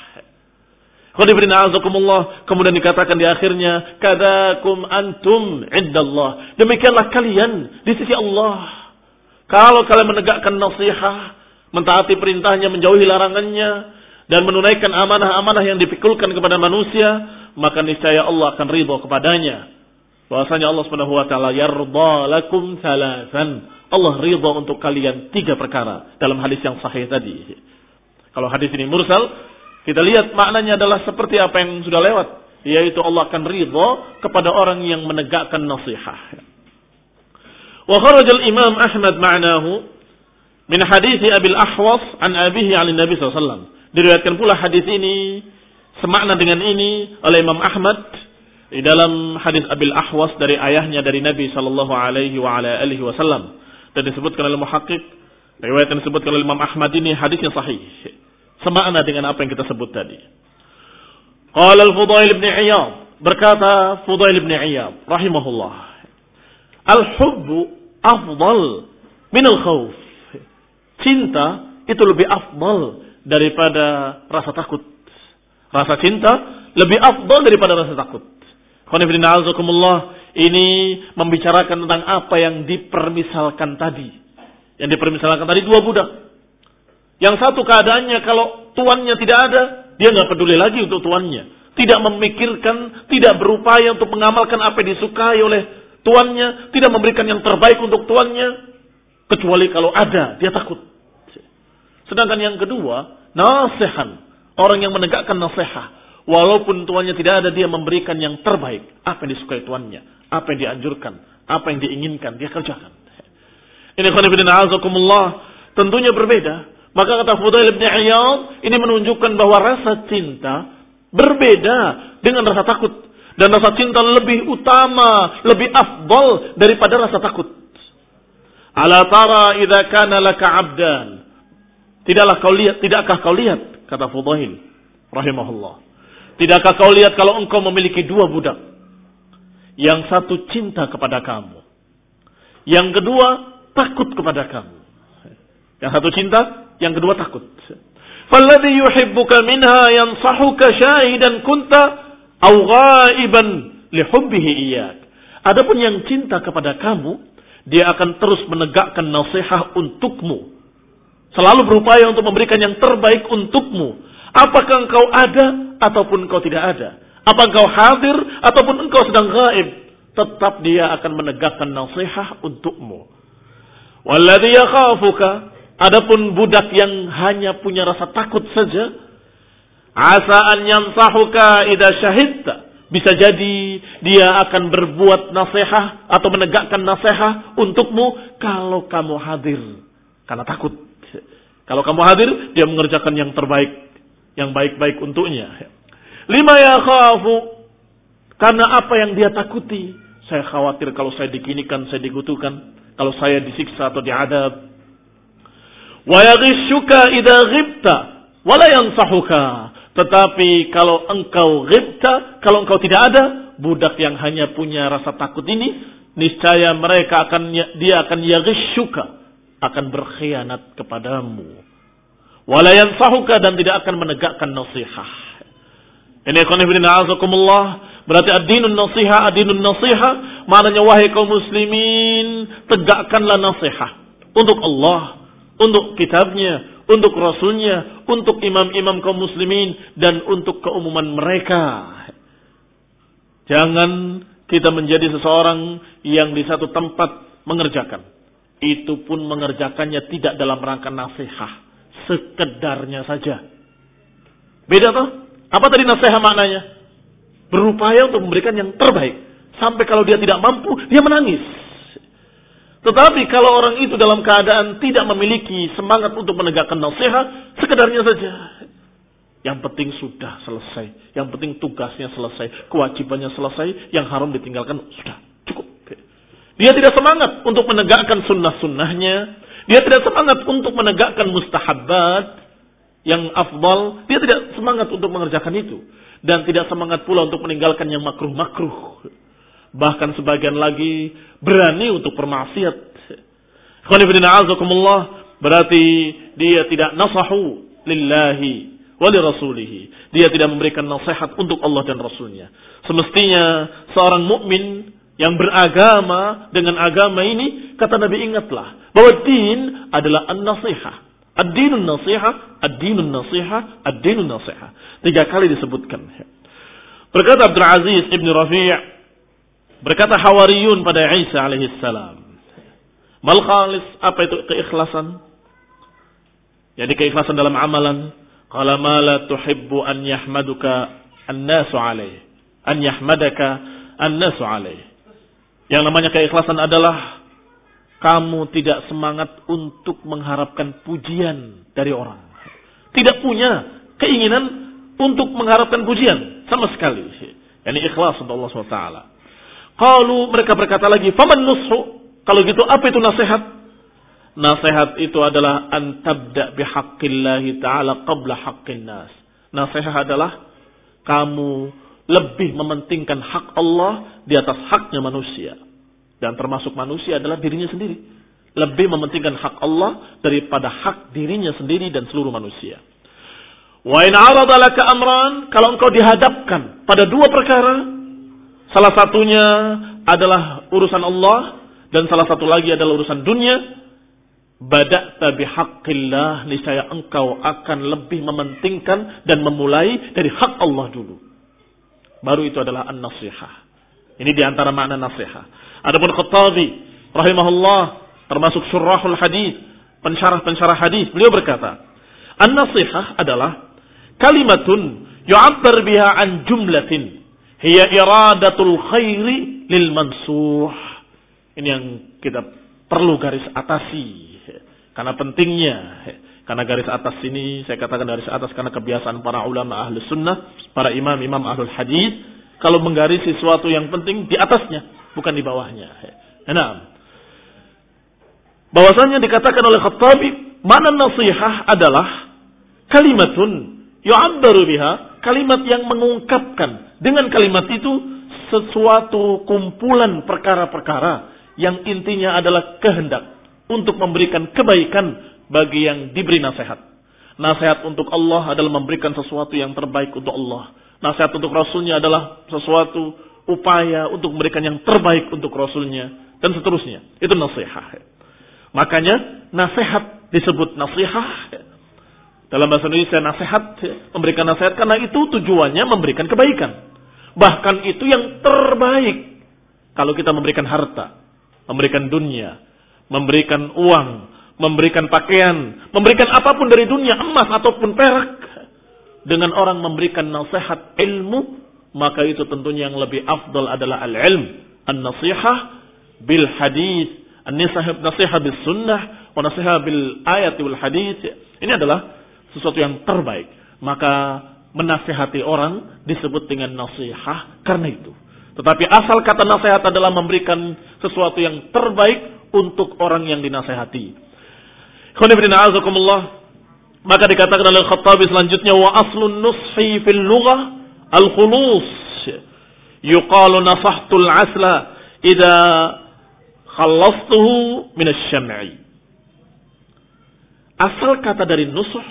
Kemudian dikatakan di akhirnya, kadakum antum indallah. Demikianlah kalian di sisi Allah. Kalau kalian menegakkan nasihat, mentaati perintahnya, menjauhi larangannya, dan menunaikan amanah-amanah yang dipikulkan kepada manusia, maka niscaya Allah akan ridho kepadanya. Bahwasanya Allah Subhanahu wa taala yarda lakum thalathan. Allah ridho untuk kalian tiga perkara dalam hadis yang sahih tadi. Kalau hadis ini mursal, kita lihat maknanya adalah seperti apa yang sudah lewat, yaitu Allah akan ridho kepada orang yang menegakkan nasihat. Wa al-Imam Ahmad ma'nahu min hadis Abi al-Ahwas an abihi 'an Nabi sallallahu alaihi wasallam. Diriwayatkan pula hadis ini semakna dengan ini oleh Imam Ahmad di dalam hadis Abil Ahwas dari ayahnya dari Nabi sallallahu alaihi wasallam dan disebutkan oleh muhakkik riwayat yang disebutkan oleh Imam Ahmad ini hadisnya sahih semakna dengan apa yang kita sebut tadi. Qala al-Fudail bin Iyad berkata Fudail bin Iyad rahimahullah Al-hubbu afdal min al-khawf. Cinta itu lebih afdal daripada rasa takut. Rasa cinta lebih afdol daripada rasa takut. Ini membicarakan tentang apa yang dipermisalkan tadi. Yang dipermisalkan tadi dua budak. Yang satu keadaannya kalau tuannya tidak ada, dia nggak peduli lagi untuk tuannya. Tidak memikirkan, tidak berupaya untuk mengamalkan apa yang disukai oleh tuannya, tidak memberikan yang terbaik untuk tuannya, kecuali kalau ada, dia takut. Sedangkan yang kedua, nasihan. Orang yang menegakkan nasihat. Walaupun tuannya tidak ada, dia memberikan yang terbaik. Apa yang disukai tuannya. Apa yang dianjurkan. Apa yang diinginkan. Dia kerjakan. Ini khonibidina azakumullah. Tentunya berbeda. Maka kata Fudail bin Iyad. Ini menunjukkan bahwa rasa cinta berbeda dengan rasa takut. Dan rasa cinta lebih utama. Lebih afdol daripada rasa takut. Ala tara idha kana laka abdan. Tidaklah kau lihat, tidakkah kau lihat? Kata Fudail rahimahullah. Tidakkah kau lihat kalau engkau memiliki dua budak? Yang satu cinta kepada kamu. Yang kedua takut kepada kamu. Yang satu cinta, yang kedua takut. Falladhi yuhibbuka minha yansahuka syahidan kunta au ghaiban lihubbihi iyak. Adapun yang cinta kepada kamu, dia akan terus menegakkan nasihat untukmu. Selalu berupaya untuk memberikan yang terbaik untukmu. Apakah engkau ada ataupun engkau tidak ada. Apakah engkau hadir ataupun engkau sedang gaib. Tetap dia akan menegakkan nasihat untukmu. Walladhi yakhafuka. Adapun budak yang hanya punya rasa takut saja. Asa an yansahuka idha syahidta. Bisa jadi dia akan berbuat nasihat atau menegakkan nasihat untukmu kalau kamu hadir. Karena takut. Kalau kamu hadir, dia mengerjakan yang terbaik yang baik-baik untuknya. Lima ya khafu karena apa yang dia takuti. Saya khawatir kalau saya dikinikan, saya dikutukan, kalau saya disiksa atau diadab. Wa yaghishuka idza ghibta wala yansahuka. Tetapi kalau engkau ghibta, kalau engkau tidak ada, budak yang hanya punya rasa takut ini, niscaya mereka akan dia akan yaghishuka, akan berkhianat kepadamu walayan sahuka dan tidak akan menegakkan nasihat. Ini khonifidina azakumullah. Berarti adinun nasihat, adinun nasihat. Maknanya wahai kaum muslimin. Tegakkanlah nasihat. Untuk Allah. Untuk kitabnya. Untuk rasulnya. Untuk imam-imam kaum muslimin. Dan untuk keumuman mereka. Jangan kita menjadi seseorang yang di satu tempat mengerjakan. Itu pun mengerjakannya tidak dalam rangka nasihat sekedarnya saja. Beda toh? Apa tadi nasihat maknanya? Berupaya untuk memberikan yang terbaik. Sampai kalau dia tidak mampu, dia menangis. Tetapi kalau orang itu dalam keadaan tidak memiliki semangat untuk menegakkan nasihat, sekedarnya saja. Yang penting sudah selesai. Yang penting tugasnya selesai. Kewajibannya selesai. Yang haram ditinggalkan sudah. Dia tidak semangat untuk menegakkan sunnah-sunnahnya. Dia tidak semangat untuk menegakkan mustahabat yang afdal. Dia tidak semangat untuk mengerjakan itu. Dan tidak semangat pula untuk meninggalkan yang makruh-makruh. Bahkan sebagian lagi berani untuk bermaksiat. Berarti dia tidak nasahu lillahi wali rasulihi. Dia tidak memberikan nasihat untuk Allah dan Rasulnya. Semestinya seorang mukmin yang beragama dengan agama ini, kata Nabi ingatlah bahwa din adalah an-nasihah. Ad-dinun nasihah, ad-dinun nasihah, ad-dinun nasihah. Tiga kali disebutkan. Berkata Abdul Aziz Ibn Rafi' berkata Hawariyun pada Isa alaihi salam. Mal khalis, apa itu keikhlasan? Jadi keikhlasan dalam amalan. Qala ma la tuhibbu an yahmaduka an-nasu alaih. An yahmadaka an-nasu alaih. Yang namanya keikhlasan adalah kamu tidak semangat untuk mengharapkan pujian dari orang. Tidak punya keinginan untuk mengharapkan pujian sama sekali. Yani ikhlas untuk Allah SWT. Kalau mereka berkata lagi, faman nushu. Kalau gitu apa itu nasihat? Nasihat itu adalah antabda bihaqqillahi ta'ala qabla haqqin nas. Nasihat adalah kamu lebih mementingkan hak Allah di atas haknya manusia. Dan termasuk manusia adalah dirinya sendiri. Lebih mementingkan hak Allah daripada hak dirinya sendiri dan seluruh manusia. Wa in aradalaka amran, kalau engkau dihadapkan pada dua perkara, salah satunya adalah urusan Allah dan salah satu lagi adalah urusan dunia, bada'ta bihaqqillah, niscaya engkau akan lebih mementingkan dan memulai dari hak Allah dulu. Baru itu adalah an-nasihah. Ini di antara makna nasihat. Adapun Khattabi rahimahullah termasuk surahul hadis, pensyarah-pensyarah hadis, beliau berkata, an-nasihah adalah kalimatun yu'abbar biha an jumlatin hiya iradatul khairi lil mansuh. Ini yang kita perlu garis atasi karena pentingnya karena garis atas ini saya katakan garis atas karena kebiasaan para ulama ahli sunnah, para imam-imam ahlul hadis. Kalau menggaris sesuatu yang penting di atasnya, bukan di bawahnya. Nah, bahwasanya dikatakan oleh Khattabi, mana nasihat adalah kalimatun yu'abbaru biha, kalimat yang mengungkapkan. Dengan kalimat itu sesuatu kumpulan perkara-perkara yang intinya adalah kehendak untuk memberikan kebaikan bagi yang diberi nasihat. Nasihat untuk Allah adalah memberikan sesuatu yang terbaik untuk Allah. Nasihat untuk Rasulnya adalah sesuatu upaya untuk memberikan yang terbaik untuk Rasulnya. Dan seterusnya. Itu nasihat. Makanya nasihat disebut nasihat. Dalam bahasa Indonesia nasihat, memberikan nasihat karena itu tujuannya memberikan kebaikan. Bahkan itu yang terbaik. Kalau kita memberikan harta, memberikan dunia, memberikan uang, memberikan pakaian, memberikan apa pun dari dunia, emas ataupun perak. Dengan orang memberikan nasihat ilmu, maka itu tentunya yang lebih afdal adalah al-ilm. An-nasihah bil hadis, an-nasihat nasihat bil sunnah, wa nasihat bil ayat wal hadis. Ini adalah sesuatu yang terbaik. Maka menasihati orang disebut dengan nasihat karena itu. Tetapi asal kata nasihat adalah memberikan sesuatu yang terbaik untuk orang yang dinasehati. Maka dikatakan oleh Khattabi selanjutnya wa aslun nushi fil lughah al khulus. Yuqalu nasahtul asla idza khallastuhu min asy-syam'i. Asal kata dari nusuh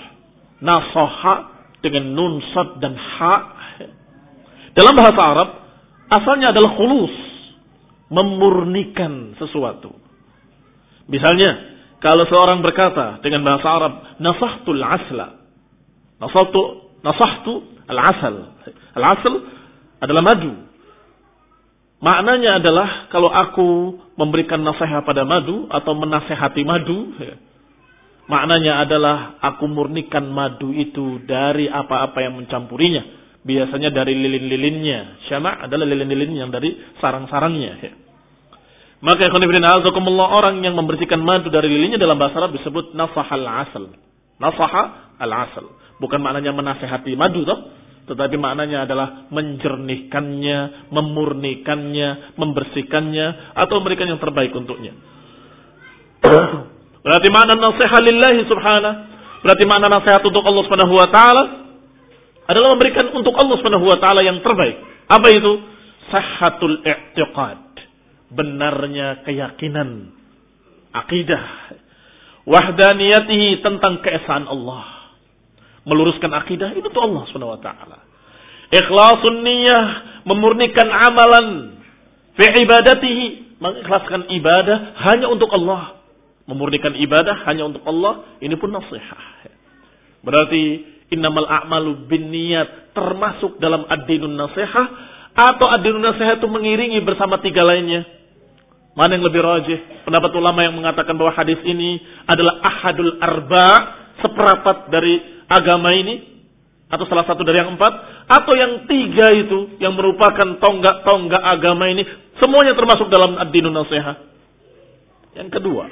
nasaha dengan nun sad dan ha dalam bahasa Arab asalnya adalah khulus memurnikan sesuatu. Misalnya kalau seorang berkata dengan bahasa Arab, nasahtul asla. Nasahtu, nasahtu al-asal. Al-asal adalah madu. Maknanya adalah kalau aku memberikan nasihat pada madu atau menasehati madu, maknanya adalah aku murnikan madu itu dari apa-apa yang mencampurinya. Biasanya dari lilin-lilinnya. Syama' adalah lilin-lilin yang dari sarang-sarangnya. Maka orang yang membersihkan madu dari lilinnya dalam bahasa Arab disebut nafahal asal. Nafaha al-asal. Bukan maknanya menasehati madu toh. Tetapi maknanya adalah menjernihkannya, memurnikannya, membersihkannya, atau memberikan yang terbaik untuknya. (coughs) Berarti makna nasihat lillahi subhanahu. Berarti makna nasihat untuk Allah subhanahu wa ta'ala adalah memberikan untuk Allah subhanahu wa ta'ala yang terbaik. Apa itu? Sahatul i'tiqad benarnya keyakinan akidah wahdaniyatihi tentang keesaan Allah. Meluruskan akidah itu tuh Allah Subhanahu wa taala. Ikhlasun niyah memurnikan amalan fi ibadatihi mengikhlaskan ibadah hanya untuk Allah. Memurnikan ibadah hanya untuk Allah ini pun nasihat. Berarti innamal a'malu binniyat termasuk dalam ad-dinun nasihat atau ad-dinun nasihat itu mengiringi bersama tiga lainnya Mana yang lebih rajih? Pendapat ulama yang mengatakan bahwa hadis ini adalah ahadul arba, seperapat dari agama ini, atau salah satu dari yang empat, atau yang tiga itu yang merupakan tonggak-tonggak agama ini, semuanya termasuk dalam ad-dinun nasihat. Yang kedua,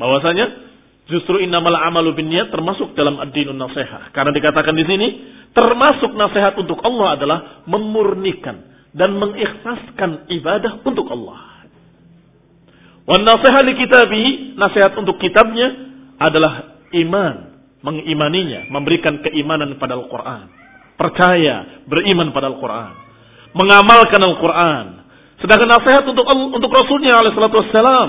bahwasanya justru innamal amalu binniyat termasuk dalam ad-dinun nasihat. Karena dikatakan di sini, termasuk nasihat untuk Allah adalah memurnikan dan mengikhlaskan ibadah untuk Allah. Wan nasihat li kitabihi, nasihat untuk kitabnya adalah iman, mengimaninya, memberikan keimanan pada Al-Qur'an. Percaya, beriman pada Al-Qur'an. Mengamalkan Al-Qur'an. Sedangkan nasihat untuk untuk Rasulnya alaihi wassalam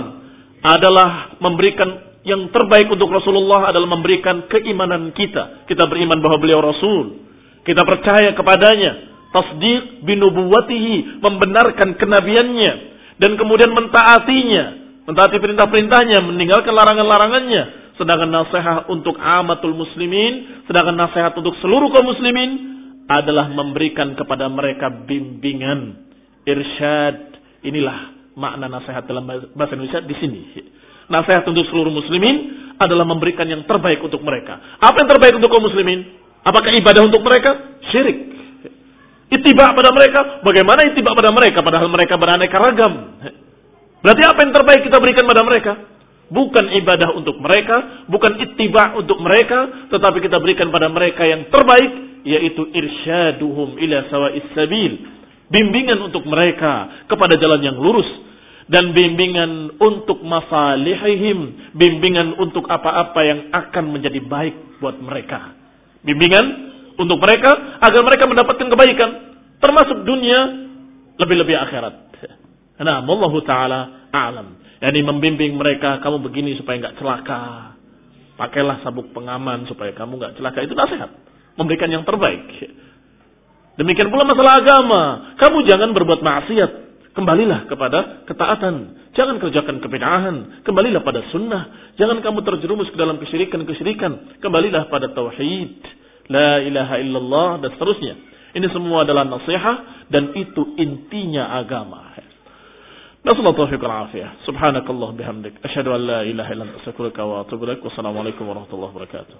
adalah memberikan yang terbaik untuk Rasulullah adalah memberikan keimanan kita. Kita beriman bahwa beliau Rasul. Kita percaya kepadanya. Tasdiq binubuwatihi. Membenarkan kenabiannya. Dan kemudian mentaatinya mentaati perintah-perintahnya, meninggalkan larangan-larangannya. Sedangkan nasihat untuk amatul muslimin, sedangkan nasihat untuk seluruh kaum muslimin adalah memberikan kepada mereka bimbingan, irsyad. Inilah makna nasihat dalam bahasa Indonesia di sini. Nasihat untuk seluruh muslimin adalah memberikan yang terbaik untuk mereka. Apa yang terbaik untuk kaum muslimin? Apakah ibadah untuk mereka? Syirik. Ittiba pada mereka, bagaimana ittiba pada mereka padahal mereka beraneka ragam? Berarti apa yang terbaik kita berikan pada mereka? Bukan ibadah untuk mereka, bukan ittiba untuk mereka, tetapi kita berikan pada mereka yang terbaik, yaitu irsyaduhum ila sawa'is sabil. Bimbingan untuk mereka kepada jalan yang lurus. Dan bimbingan untuk masalihihim. Bimbingan untuk apa-apa yang akan menjadi baik buat mereka. Bimbingan untuk mereka agar mereka mendapatkan kebaikan. Termasuk dunia, lebih-lebih akhirat. Nah, Allah Ta'ala alam. Yani membimbing mereka, kamu begini supaya nggak celaka. Pakailah sabuk pengaman supaya kamu nggak celaka. Itu nasihat. Memberikan yang terbaik. Demikian pula masalah agama. Kamu jangan berbuat maksiat. Kembalilah kepada ketaatan. Jangan kerjakan kebinahan. Kembalilah pada sunnah. Jangan kamu terjerumus ke dalam kesyirikan-kesyirikan. Kembalilah pada tauhid. La ilaha illallah dan seterusnya. Ini semua adalah nasihat dan itu intinya agama. نسأل الله التوفيق والعافية سبحانك الله بحمدك أشهد أن لا إله إلا أنت أستغفرك وأتوب إليك والسلام عليكم ورحمة الله وبركاته